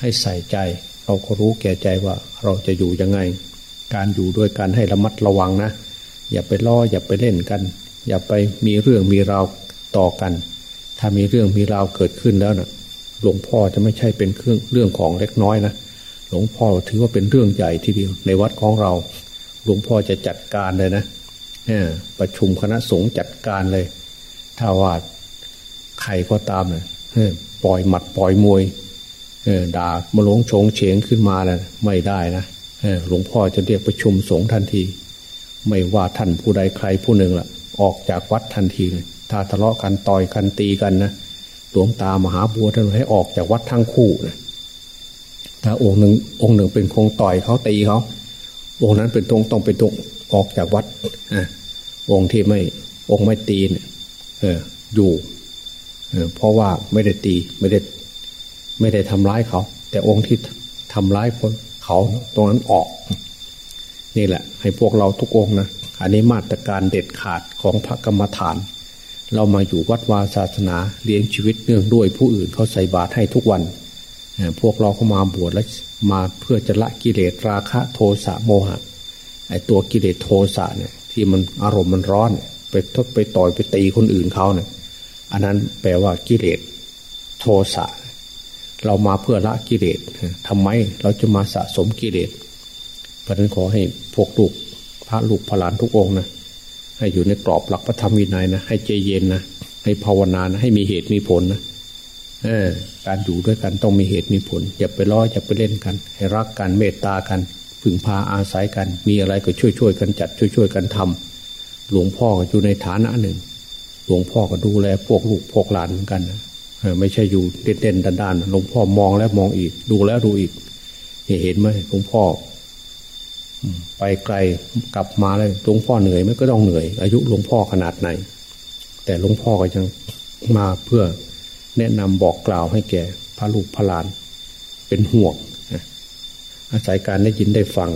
Speaker 2: ให้ใส่ใจ เราก็รู้แก่ใจว่าเราจะอยู่ยังไง การอยู่ด้วยการให้ระมัดระวังนะ อย่าไปล่ออย่าไปเล่นกัน อย่าไปมีเรื่องมีราวต่อกัน ถ้ามีเรื่องมีราวเกิดขึ้นแล้วนะ่ะหลวงพ่อจะไม่ใช่เป็นเครื่องเรื่องของเล็กน้อยนะหลวงพ่อถือว่าเป็นเรื่องใหญ่ทีเดียวในวัดของเรา หลวงพ่อจะจัดการเลยนะประชุมคณะสงฆ์จัดการเลย ถ้าว่าใครก็ตามเนี่ยปล่อยหมัดปล่อยมวยด่ามาหลงโฉงเฉงขึ้นมาแล้วไม่ได้นะหลวงพ่อจะเรียกประชุมสงฆ์ทันที ไม่ว่าท่านผู้ใดใครผู้หนึ่งละ่ะ ออกจากวัดทันทีเลยถ้าทะเลาะกันต่อยกันตีกันนะหลวงตามหาบัวท่านให้ออกจากวัดทั้งคู่นะถ้าองค์หนึ่งองค์หนึ่งเป็นคงต่อยเขาตีเขาองค์นั้นเป็นตรงต้องเป็นตรงออกจากวัดอะองค์ที่ไม่องค์ไม่ตีเนี่ยเอออยู่เออเพราะว่าไม่ได้ตีไม่ได้ไม่ได้ทำร้ายเขา แต่องค์ที่ทำร้ายคนเขาตรงนั้นออก นี่แหละ ให้พวกเราทุกองนะอันนี้มาตรการเด็ดขาดของพระกรรมฐาน เรามาอยู่วัดวาศาสนาเลี้ยงชีวิตเนื่องด้วยผู้อื่นเขาใส่บาตรให้ทุกวัน พวกเราเข้ามาบวชแล้วมาเพื่อจะละกิเลสราคะโทสะโมหะไอตัวกิเลสโทสะเนี่ยที่มันอารมณ์มันร้อนไปทดไปต่อยไปตีคนอื่นเขาเนี่ยอันนั้นแปลว่ากิเลสโทสะเรามาเพื่อละกิเลสทำไมเราจะมาสะสมกิเลส ราะนั้นขอให้พวกลูกพระลูกพระหลานทุกองนะให้อยู่ในกรอบหลักพระธรรมวินัยนะให้ใจเย็นนะให้ภาวนานะให้มีเหตุมีผลนะออการอยู่ด้วยกันต้องมีเหตุมีผล อย่าไปล้ออย่าไปเล่นกัน ให้รักกันเมตตากันพึ่งพาอาศัยกัน มีอะไรก็ช่วยช่วยกันจัดช่วยช่วยกันทำหลวงพ่อก็อยู่ในฐานะหนึ่ง หลวงพ่อก็ดูแลพวกลูกพวกหลานเหมือนกันนะไม่ใช่อยู่เด่นๆด้านๆหลวงพ่อมองแล้วมองอีก ดูแล้วดูอีกเห็นไหมหลวงพ่อ ไปไกลกลับมาเลยหลวงพ่อเหนื่อยไหมก็ต้องเหนื่อย อายุหลวงพ่อขนาดไหน แต่หลวงพ่อก็ยังมาเพื่อแนะนำบอกกล่าวให้แก่พระลูกพระหลาน เป็นห่วงอาศัยการได้ยินได้ฟัง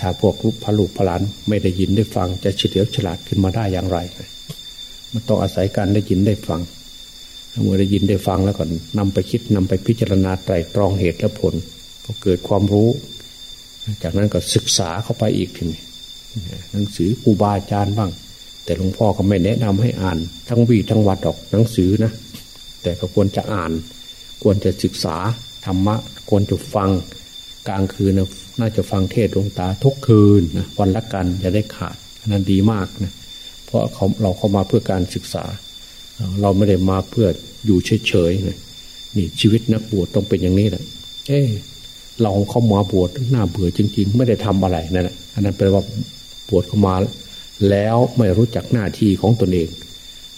Speaker 2: ถ้าพวกลูกพระลูกพระหลานไม่ได้ยินได้ฟัง จะเฉลียวฉลาดขึ้นมาได้อย่างไรมันต้องอาศัยการได้ยินได้ฟังเมื่อได้ยินได้ฟังแล้วก็นำไปคิดนำไปพิจารณาไตรตรองเหตุและผล ก็เกิดความรู้ จากนั้นก็ศึกษาเข้าไปอีกทีนี้หนังสือครูบาอาจารย์บ้าง แต่หลวงพ่อก็ไม่แนะนำให้อ่าน ทั้งวีทั้งวัดดอกหนังสือนะ แต่ก็ควรจะอ่าน ควรจะศึกษาธรรมะควรจะฟังกลางคืนนะน่าจะฟังเทศดวงตาทุกคืนนะวันละกันจะได้ขาดนั้นดีมากนะเพราะเขาเราเข้ามาเพื่อการศึกษา เราไม่ได้มาเพื่ออยู่เฉยๆนะนี่ชีวิตนักบวชต้องเป็นอย่างนี้แหละเออ เราเข้ามาบวชหน้าเบื่อจริง ๆ ไม่ได้ทำอะไรนั่นแหละอันนั้นแปลว่าบวชเข้ามา แล้วไม่รู้จักหน้าที่ของตนเอง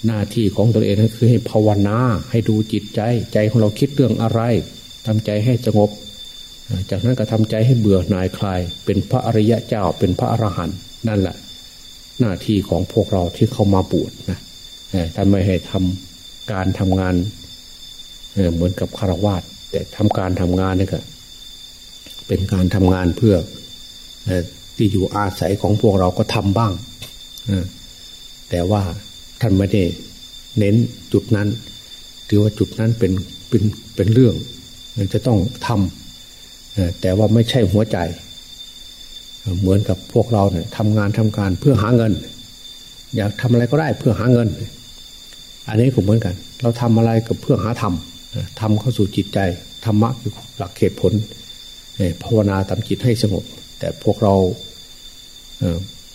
Speaker 2: หน้าที่ของตนเองนั่นคือให้ภาวนาให้ดูจิตใจ ใจของเราคิดเรื่องอะไรทำใจให้สงบ จากนั้นก็ทำใจให้เบื่อหน่ายคลาย เป็นพระอริยะเจ้าเป็นพระอรหันต์นั่นแหละ หน้าที่ของพวกเราที่เข้ามาบวชนะท่านไม่ให้ทำการทำงานเหมือนกับคารวาสแต่ทำการทำงานนี่ก็ เป็นการทำงานเพื่อที่อยู่อาศัยของพวกเราก็ทำบ้างแต่ว่าท่านไม่ได้เน้นจุดนั้น ถือว่าจุดนั้นเป็นเป็นเป็นเรื่องจะต้องทำแต่ว่าไม่ใช่หัวใจ เหมือนกับพวกเราเนี่ยทำงานทำการเพื่อหาเงิน อยากทำอะไรก็ได้เพื่อหาเงิน อันนี้ก็เหมือนกัน เราทำอะไรกับเพื่อหาธรรมทำเข้าสู่จิตใจธรรมะคือหลักเหตุผล ภาวนาทำจิตให้สงบ แต่พวกเรา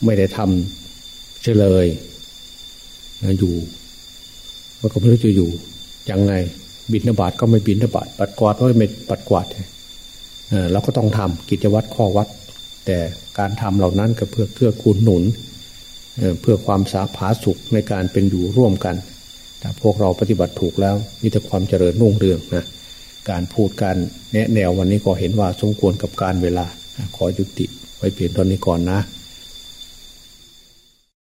Speaker 2: ไม่ได้ทำเฉลยอยู่มันก็ไม่รู้จะอยู่ยังไงบินนบาตก็ไม่บินนบาตปัดกวาดก็ไม่ปัดกวาดเราก็ต้องทำกิจวัตรข้อวัด แต่การทำเหล่านั้นก็เพื่อเพื่อคูณหนุนเพื่อความสาผาสุขในการเป็นอยู่ร่วมกันถ้าพวกเราปฏิบัติถูกแล้วมีแต่ความเจริญรุ่งเรืองนะ การพูดการแนะแนววันนี้ก็เห็นว่าสมควรกับการเวลา ขอยุติไว้เพียงตอนนี้ก่อนนะ